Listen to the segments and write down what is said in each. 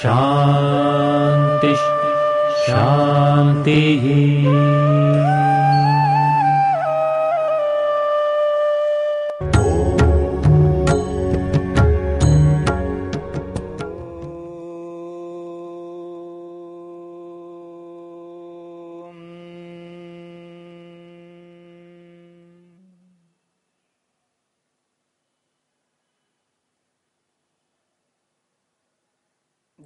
शान्तिः शान्तिः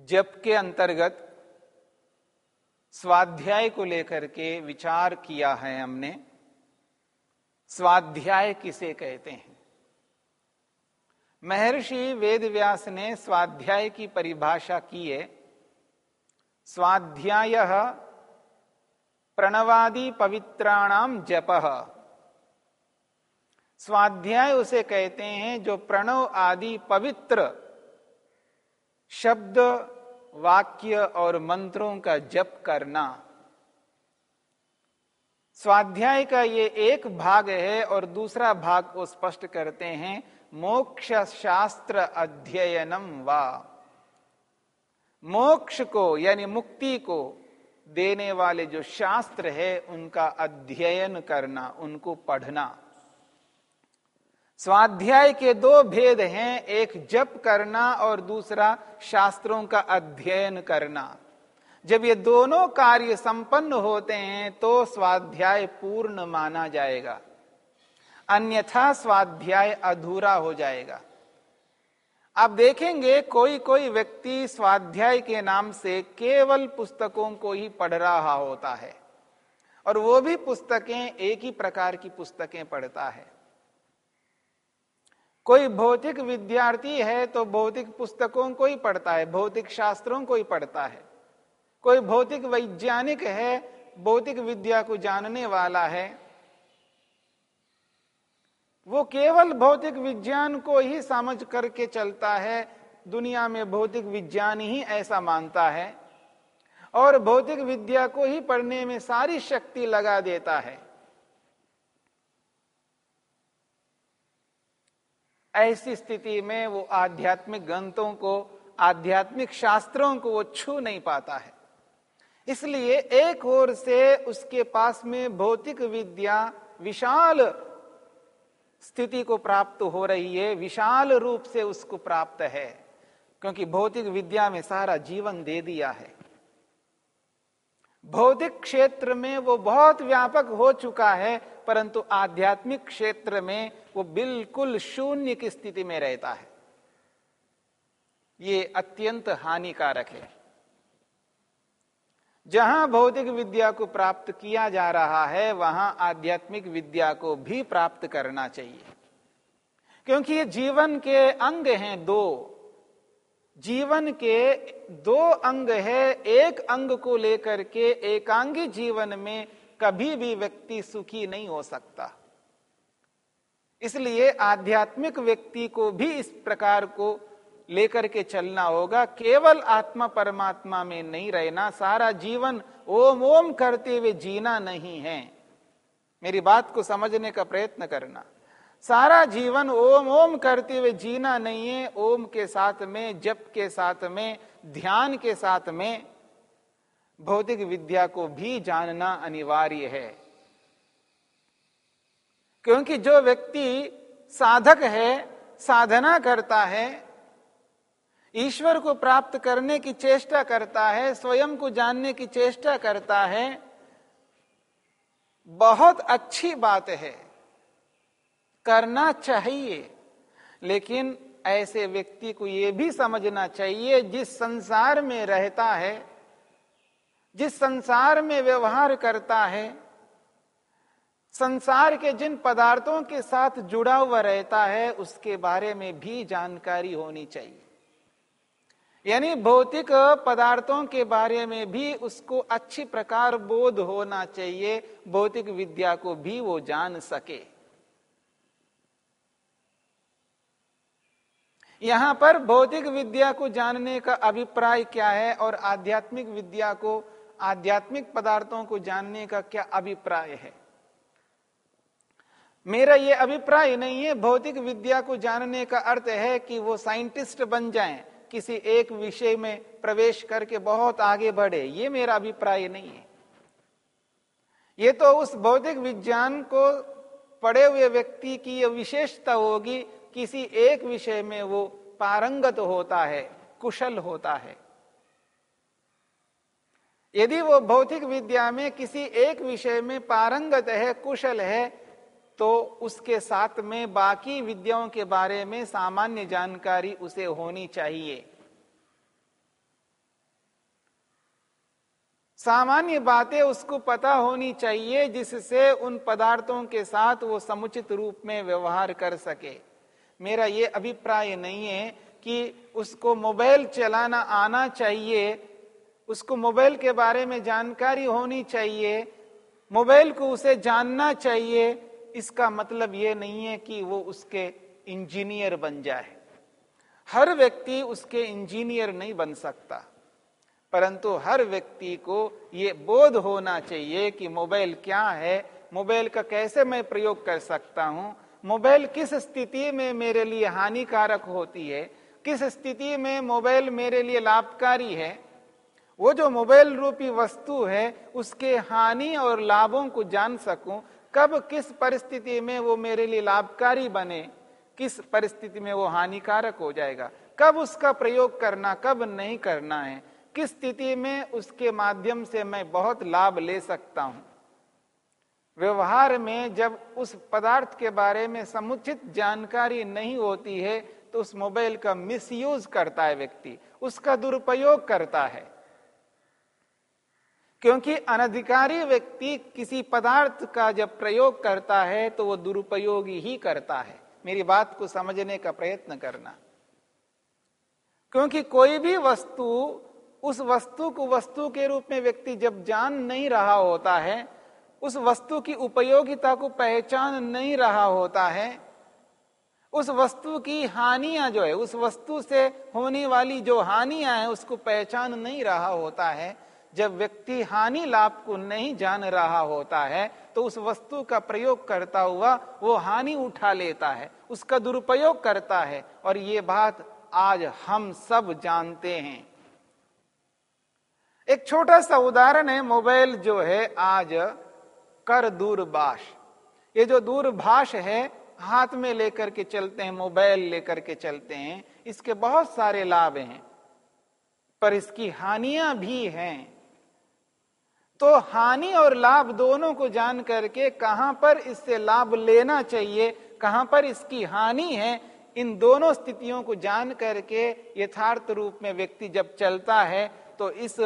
जप के अंतर्गत स्वाध्याय को लेकर के विचार किया है हमने। स्वाध्याय किसे कहते हैं? महर्षि वेदव्यास ने स्वाध्याय की परिभाषा की है। स्वाध्याय प्रणवादि पवित्राणाम जप। स्वाध्याय उसे कहते हैं जो प्रणव आदि पवित्र शब्द, वाक्य और मंत्रों का जप करना। स्वाध्याय का ये एक भाग है और दूसरा भाग को स्पष्ट करते हैं मोक्ष शास्त्र अध्ययनम वा। मोक्ष को, यानी मुक्ति को देने वाले जो शास्त्र है, उनका अध्ययन करना, उनको पढ़ना। स्वाध्याय के दो भेद हैं, एक जप करना और दूसरा शास्त्रों का अध्ययन करना। जब ये दोनों कार्य संपन्न होते हैं तो स्वाध्याय पूर्ण माना जाएगा। अन्यथा स्वाध्याय अधूरा हो जाएगा। आप देखेंगे कोई कोई व्यक्ति स्वाध्याय के नाम से केवल पुस्तकों को ही पढ़ रहा होता है। और वो भी पुस्तकें एक ही प्रकार की पुस्तकें पढ़ता है। कोई भौतिक विद्यार्थी है तो भौतिक पुस्तकों को ही पढ़ता है, भौतिक शास्त्रों को ही पढ़ता है। कोई भौतिक वैज्ञानिक है, भौतिक विद्या को जानने वाला है। वो केवल भौतिक विज्ञान को ही समझ करके चलता है, दुनिया में भौतिक विज्ञान ही ऐसा मानता है। और भौतिक विद्या को ही पढ़ने में सारी शक्ति लगा देता है। ऐसी स्थिति में वो आध्यात्मिक ग्रंथों को, आध्यात्मिक शास्त्रों को वो छू नहीं पाता है। इसलिए एक ओर से उसके पास में भौतिक विद्या विशाल स्थिति को प्राप्त हो रही है, विशाल रूप से उसको प्राप्त है, क्योंकि भौतिक विद्या में सारा जीवन दे दिया है। भौतिक क्षेत्र में वो बहुत व्यापक हो चुका है, परंतु आध्यात्मिक क्षेत्र में वो बिल्कुल शून्य की स्थिति में रहता है। ये अत्यंत हानिकारक है। जहाँ भौतिक विद्या को प्राप्त किया जा रहा है, वहाँ आध्यात्मिक विद्या को भी प्राप्त करना चाहिए। क्योंकि ये जीवन के अंग हैं दो। जीवन के दो अंग है, एक अंग को लेकर के एकांगी जीवन में कभी भी व्यक्ति सुखी नहीं हो सकता। इसलिए आध्यात्मिक व्यक्ति को भी इस प्रकार को लेकर के चलना होगा। केवल आत्मा परमात्मा में नहीं रहना, सारा जीवन ओम ओम करते हुए जीना नहीं है। मेरी बात को समझने का प्रयत्न करना। सारा जीवन ओम ओम करते हुए जीना नहीं है। ओम के साथ में, जप के साथ में, ध्यान के साथ में भौतिक विद्या को भी जानना अनिवार्य है। क्योंकि जो व्यक्ति साधक है, साधना करता है, ईश्वर को प्राप्त करने की चेष्टा करता है, स्वयं को जानने की चेष्टा करता है, बहुत अच्छी बात है। करना चाहिए। लेकिन ऐसे व्यक्ति को यह भी समझना चाहिए, जिस संसार में रहता है, जिस संसार में व्यवहार करता है, संसार के जिन पदार्थों के साथ जुड़ा हुआ रहता है, उसके बारे में भी जानकारी होनी चाहिए। यानी भौतिक पदार्थों के बारे में भी उसको अच्छी प्रकार बोध होना चाहिए, भौतिक विद्या को भी वो जान सके। यहाँ पर भौतिक विद्या को जानने का अभिप्राय क्या है और आध्यात्मिक विद्या को, आध्यात्मिक पदार्थों को जानने का क्या अभिप्राय है? मेरा यह अभिप्राय नहीं है, भौतिक विद्या को जानने का अर्थ है कि वो साइंटिस्ट बन जाएँ, किसी एक विषय में प्रवेश करके बहुत आगे बढ़े। ये मेरा अभिप्राय नहीं है। ये तो उस भौतिक विज्ञान को पढ़े हुए व्यक्ति की यह विशेषता होगी किसी एक विषय में वो पारंगत होता है, कुशल होता है। यदि वो भौतिक विद्या में किसी एक विषय में पारंगत है, कुशल है तो उसके साथ में बाकी विद्याओं के बारे में सामान्य जानकारी उसे होनी चाहिए। सामान्य बातें उसको पता होनी चाहिए, जिससे उन पदार्थों के साथ वो समुचित रूप में व्यवहार कर सके। मेरा ये अभिप्राय नहीं है कि उसको मोबाइल चलाना आना चाहिए। उसको मोबाइल के बारे में जानकारी होनी चाहिए। मोबाइल को उसे जानना चाहिए। इसका मतलब ये नहीं है कि वो उसके इंजीनियर बन जाए। हर व्यक्ति उसके इंजीनियर नहीं बन सकता। परंतु हर व्यक्ति को ये बोध होना चाहिए कि मोबाइल क्या है, मोबाइल का कैसे मैं प्रयोग कर सकता हूँ मोबाइल किस स्थिति में मेरे लिए हानिकारक होती है? किस स्थिति में मोबाइल मेरे लिए लाभकारी है? वो जो मोबाइल रूपी वस्तु है, उसके हानि और लाभों को जान सकूँ। कब, किस परिस्थिति में वो मेरे लिए लाभकारी बने? किस परिस्थिति में वो हानिकारक हो जाएगा? कब उसका प्रयोग करना, कब नहीं करना है? किस स्थिति में उसके माध्यम से मैं बहुत लाभ ले सकता हूँ? व्यवहार में जब उस पदार्थ के बारे में समुचित जानकारी नहीं होती है तो उस मोबाइल का मिसयूज करता है व्यक्ति, उसका दुरुपयोग करता है। क्योंकि अनधिकारी व्यक्ति किसी पदार्थ का जब प्रयोग करता है तो वो दुरुपयोग ही करता है। मेरी बात को समझने का प्रयत्न करना। क्योंकि कोई भी वस्तु, उस वस्तु को वस्तु के रूप में व्यक्ति जब जान नहीं रहा होता है उस वस्तु की उपयोगिता को पहचान नहीं रहा होता है। उस वस्तु की हानियाँ जो है, उस वस्तु से होने वाली जो हानियाँ हैं, उसको पहचान नहीं रहा होता है। जब व्यक्ति हानि लाभ को नहीं जान रहा होता है तो उस वस्तु का प्रयोग करता हुआ वो हानि उठा लेता है, उसका दुरुपयोग करता है। और ये बात आज हम सब जानते हैं। एक छोटा सा उदाहरण है, मोबाइल जो है आज कर दूरभाष। ये जो दूरभाष है, हाथ में लेकर के चलते हैं, मोबाइल लेकर के चलते हैं, इसके बहुत सारे लाभ हैं। पर इसकी हानियाँ भी हैं। तो हानि और लाभ दोनों को जान करके कहाँ पर इससे लाभ लेना चाहिए, कहाँ पर इसकी हानि है, इन दोनों स्थितियों को जान करके यथार्थ रूप में व्यक्ति जब चलता है तो इस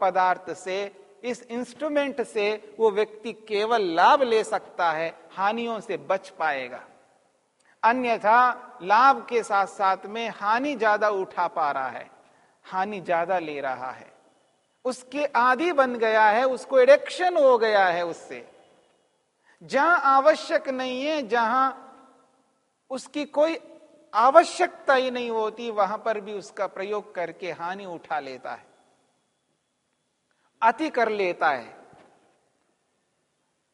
पदार्थ से इस इंस्ट्रूमेंट से वो व्यक्ति केवल लाभ ले सकता है, हानियों से बच पाएगा। अन्यथा लाभ के साथ साथ में हानि ज़्यादा उठा पा रहा है, हानि ज़्यादा ले रहा है। उसके आदि बन गया है, उसको एडिक्शन हो गया है उससे। जहाँ आवश्यक नहीं है, जहाँ उसकी कोई आवश्यकता ही नहीं होती, वहाँ पर भी उसका प्रयोग करके हानि उठा लेता है। अति कर लेता है।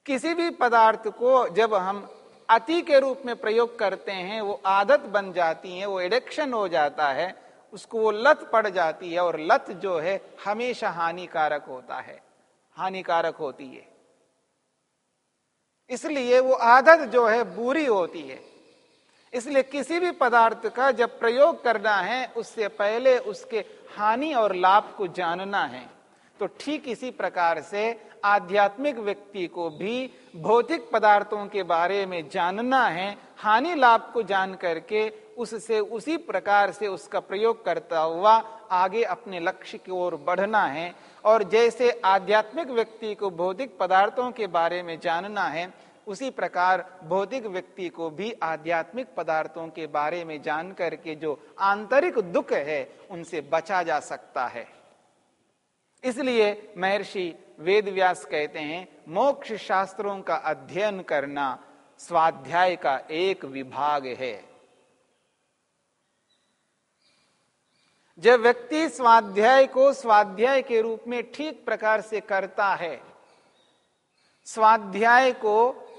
किसी भी पदार्थ को जब हम अति के रूप में प्रयोग करते हैं, वो आदत बन जाती है, वो एडिक्शन हो जाता है, उसको वो लत पड़ जाती है और लत जो है हमेशा हानिकारक होता है, हानिकारक होती है। इसलिए वो आदत जो है बुरी होती है। इसलिए किसी भी पदार्थ का जब प्रयोग करना है, उससे पहले उसके हानि और लाभ को जानना है। तो ठीक इसी प्रकार से आध्यात्मिक व्यक्ति को भी भौतिक पदार्थों के बारे में जानना है, हानि लाभ को जान करके उससे उसी प्रकार से उसका प्रयोग करता हुआ आगे अपने लक्ष्य की ओर बढ़ना है। और जैसे आध्यात्मिक व्यक्ति को भौतिक पदार्थों के बारे में जानना है, उसी प्रकार भौतिक व्यक्ति को भी आध्यात्मिक पदार्थों के बारे में जान करके जो आंतरिक दुख है, उनसे बचा जा सकता है। इसलिए महर्षि वेद व्यास कहते हैं मोक्ष शास्त्रों का अध्ययन करना स्वाध्याय का एक विभाग है। जब व्यक्ति स्वाध्याय को स्वाध्याय के रूप में ठीक प्रकार से करता है, स्वाध्याय को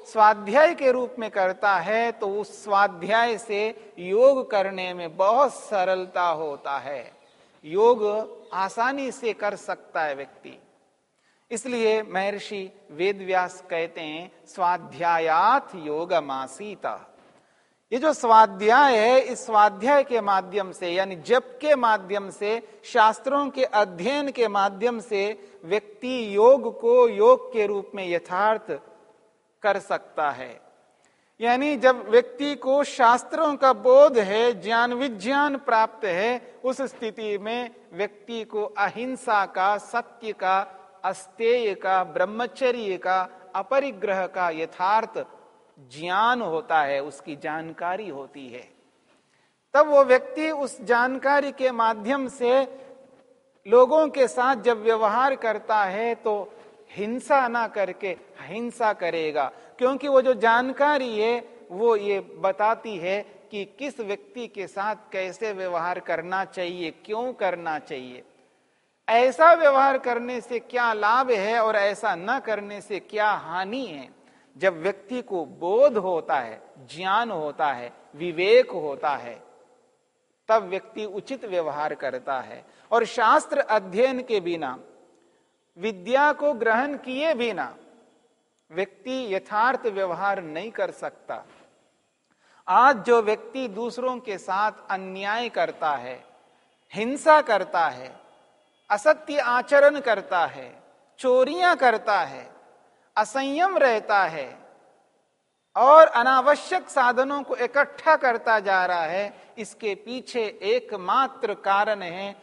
स्वाध्याय के रूप में करता है तो उस स्वाध्याय से योग करने में बहुत सरलता होता है। योग आसानी से कर सकता है व्यक्ति। इसलिए महर्षि वेदव्यास कहते हैं, स्वाध्यायात योग मासीता ये जो स्वाध्याय है, इस स्वाध्याय के माध्यम से, यानी जप के माध्यम से, शास्त्रों के अध्ययन के माध्यम से व्यक्ति योग को योग के रूप में यथार्थ कर सकता है। यानी जब व्यक्ति को शास्त्रों का बोध है, ज्ञान विज्ञान प्राप्त है, उस स्थिति में व्यक्ति को अहिंसा का, सत्य का, अस्तेय का, ब्रह्मचर्य का, अपरिग्रह का यथार्थ ज्ञान होता है, उसकी जानकारी होती है। तब वो व्यक्ति उस जानकारी के माध्यम से लोगों के साथ जब व्यवहार करता है तो हिंसा ना करके हिंसा करेगा। क्योंकि वो जो जानकारी है, वो ये बताती है कि किस व्यक्ति के साथ कैसे व्यवहार करना चाहिए, क्यों करना चाहिए। ऐसा व्यवहार करने से क्या लाभ है और ऐसा न करने से क्या हानि है? जब व्यक्ति को बोध होता है, ज्ञान होता है, विवेक होता है, तब व्यक्ति उचित व्यवहार करता है। और शास्त्र अध्ययन के बिना विद्या को ग्रहण किए बिना व्यक्ति यथार्थ व्यवहार नहीं कर सकता। आज जो व्यक्ति दूसरों के साथ अन्याय करता है, हिंसा करता है, असत्य आचरण करता है, चोरियाँ करता है, असंयम रहता है, और अनावश्यक साधनों को इकट्ठा करता जा रहा है, इसके पीछे एकमात्र कारण है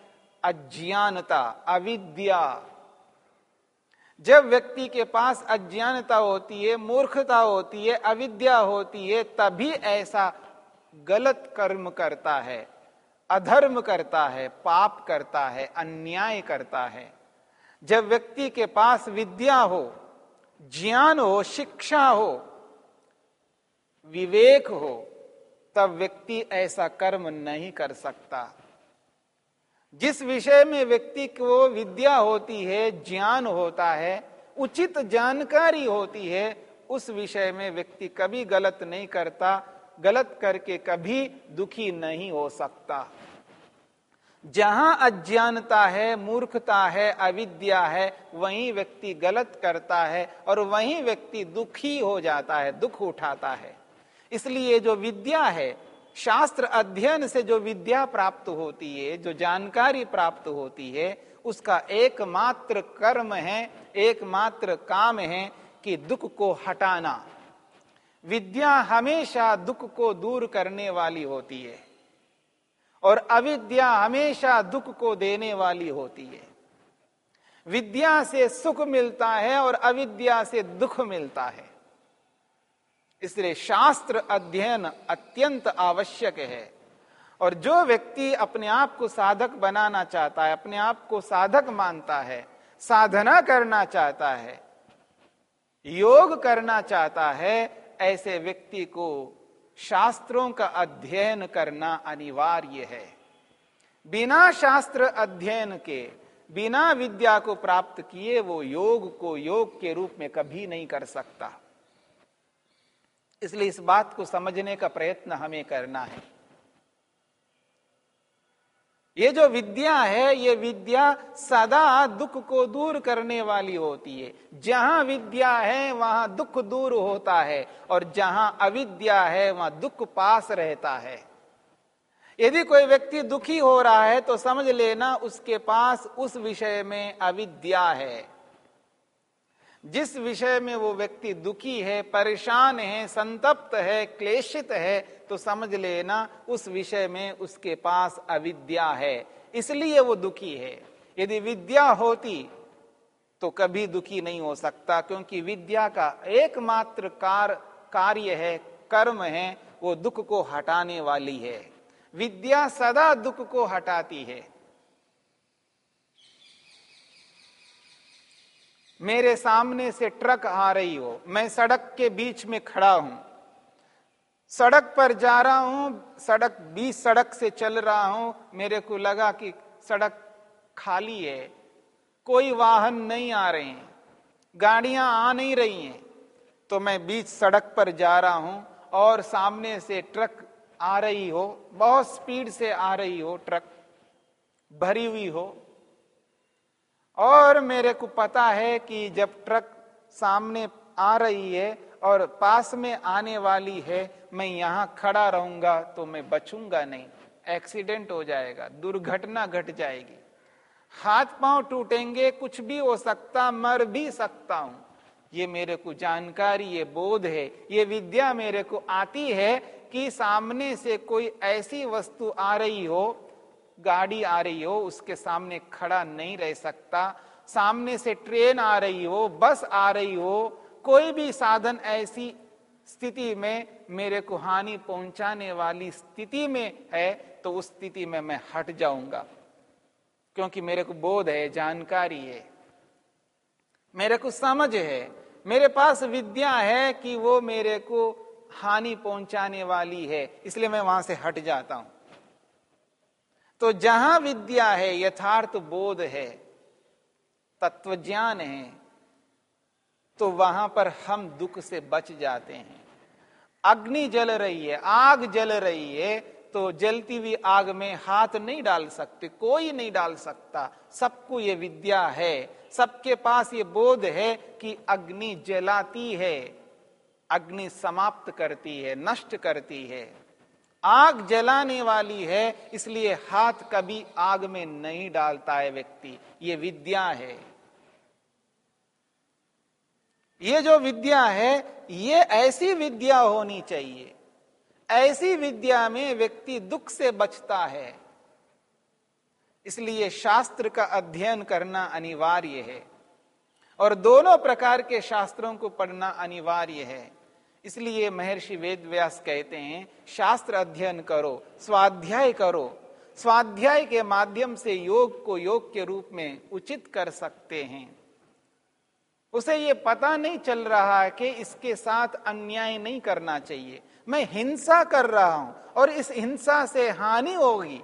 अज्ञानता, अविद्या। जब व्यक्ति के पास अज्ञानता होती है, मूर्खता होती है, अविद्या होती है, तभी ऐसा गलत कर्म करता है, अधर्म करता है, पाप करता है, अन्याय करता है। जब व्यक्ति के पास विद्या हो, ज्ञान हो, शिक्षा हो, विवेक हो, तब व्यक्ति ऐसा कर्म नहीं कर सकता। जिस विषय में व्यक्ति को विद्या होती है, ज्ञान होता है, उचित जानकारी होती है, उस विषय में व्यक्ति कभी गलत नहीं करता, गलत करके कभी दुखी नहीं हो सकता। जहाँ अज्ञानता है, मूर्खता है, अविद्या है, वहीं व्यक्ति गलत करता है और वहीं व्यक्ति दुखी हो जाता है, दुख उठाता है। इसलिए जो विद्या है शास्त्र अध्ययन से जो विद्या प्राप्त होती है, जो जानकारी प्राप्त होती है, उसका एकमात्र कर्म है, एकमात्र काम है कि दुख को हटाना। विद्या हमेशा दुख को दूर करने वाली होती है और अविद्या हमेशा दुख को देने वाली होती है। विद्या से सुख मिलता है और अविद्या से दुख मिलता है। इसलिए शास्त्र अध्ययन अत्यंत आवश्यक है। और जो व्यक्ति अपने आप को साधक बनाना चाहता है, अपने आप को साधक मानता है, साधना करना चाहता है, योग करना चाहता है, ऐसे व्यक्ति को शास्त्रों का अध्ययन करना अनिवार्य है। बिना शास्त्र अध्ययन के, बिना विद्या को प्राप्त किए वो योग को योग के रूप में कभी नहीं कर सकता। इसलिए इस बात को समझने का प्रयत्न हमें करना है। ये जो विद्या है, ये विद्या सदा दुख को दूर करने वाली होती है। जहाँ विद्या है, वहाँ दुख दूर होता है और जहाँ अविद्या है, वहाँ दुख पास रहता है। यदि कोई व्यक्ति दुखी हो रहा है तो समझ लेना उसके पास उस विषय में अविद्या है। जिस विषय में वो व्यक्ति दुखी है, परेशान है, संतप्त है, क्लेशित है तो समझ लेना उस विषय में उसके पास अविद्या है। इसलिए वो दुखी है। यदि विद्या होती तो कभी दुखी नहीं हो सकता, क्योंकि विद्या का एकमात्र कार, कार्य है, कर्म है, वो दुख को हटाने वाली है। विद्या सदा दुख को हटाती है। मेरे सामने से ट्रक आ रही हो, मैं सड़क के बीच में खड़ा हूँ। सड़क पर जा रहा हूँ, सड़क बीच सड़क से चल रहा हूँ। मेरे को लगा कि सड़क खाली है, कोई वाहन नहीं आ रहे हैं, गाड़ियाँ आ नहीं रही हैं। तो मैं बीच सड़क पर जा रहा हूँ और सामने से ट्रक आ रही हो, बहुत स्पीड से आ रही हो, ट्रक भरी हुई हो और मेरे को पता है कि जब ट्रक सामने आ रही है और पास में आने वाली है, मैं यहाँ खड़ा रहूँगा तो मैं बचूँगा नहीं। एक्सीडेंट हो जाएगा, दुर्घटना घट जाएगी। हाथ पाँव टूटेंगे, कुछ भी हो सकता, मर भी सकता हूँ। ये मेरे को जानकारी, ये बोध है, ये विद्या मेरे को आती है कि सामने से कोई ऐसी वस्तु आ रही हो गाड़ी आ रही हो, उसके सामने खड़ा नहीं रह सकता। सामने से ट्रेन आ रही हो, बस आ रही हो, कोई भी साधन ऐसी स्थिति में मेरे को हानि पहुँचाने वाली स्थिति में है तो उस स्थिति में मैं हट जाऊँगा। क्योंकि मेरे को बोध है, जानकारी है। मेरे को समझ है। मेरे पास विद्या है कि वो मेरे को हानि पहुँचाने वाली है, इसलिए मैं वहाँ से हट जाता हूँ। तो जहाँ विद्या है, यथार्थ बोध है तत्व ज्ञान है तो वहाँ पर हम दुख से बच जाते हैं। अग्नि जल रही है, आग जल रही है तो जलती हुई आग में हाथ नहीं डाल सकते, कोई नहीं डाल सकता। सबको ये विद्या है, सबके पास ये बोध है कि अग्नि जलाती है, अग्नि समाप्त करती है, नष्ट करती है। आग जलाने वाली है, इसलिए हाथ कभी आग में नहीं डालता है व्यक्ति। ये विद्या है। ये जो विद्या है, ये ऐसी विद्या होनी चाहिए। ऐसी विद्या में व्यक्ति दुख से बचता है। इसलिए शास्त्र का अध्ययन करना अनिवार्य है। और दोनों प्रकार के शास्त्रों को पढ़ना अनिवार्य है। इसलिए महर्षि वेद व्यास कहते हैं, शास्त्र अध्ययन करो, स्वाध्याय करो। स्वाध्याय के माध्यम से योग को योग के रूप में उचित कर सकते हैं। उसे ये पता नहीं चल रहा है कि इसके साथ अन्याय नहीं करना चाहिए। मैं हिंसा कर रहा हूँ और इस हिंसा से हानि होगी।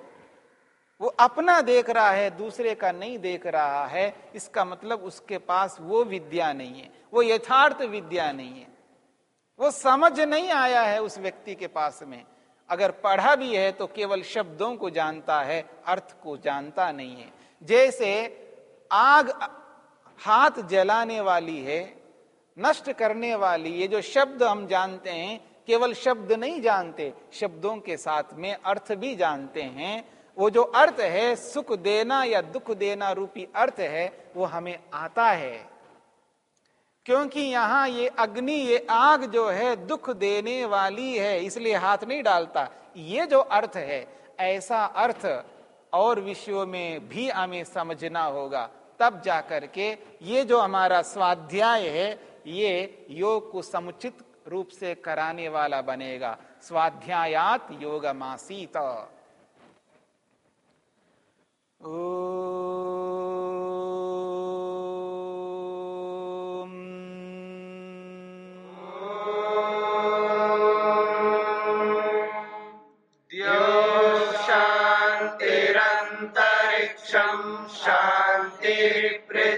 वो अपना देख रहा है, दूसरे का नहीं देख रहा है। इसका मतलब उसके पास वो विद्या नहीं है, वो यथार्थ विद्या नहीं है। वो समझ नहीं आया है उस व्यक्ति के पास में। अगर पढ़ा भी है तो केवल शब्दों को जानता है, अर्थ को जानता नहीं है। जैसे आग हाथ जलाने वाली है, नष्ट करने वाली, ये जो शब्द हम जानते हैं, केवल शब्द नहीं जानते, शब्दों के साथ में अर्थ भी जानते हैं। वो जो अर्थ है, सुख देना या दुख देना रूपी अर्थ है, वो हमें आता है। क्योंकि यहाँ ये अग्नि, ये आग जो है, दुख देने वाली है, इसलिए हाथ नहीं डालता। ये जो अर्थ है, ऐसा अर्थ और विषयों में भी हमें समझना होगा। तब जाकर के ये जो हमारा स्वाध्याय है, ये योग को समुचित रूप से कराने वाला बनेगा। स्वाध्यायात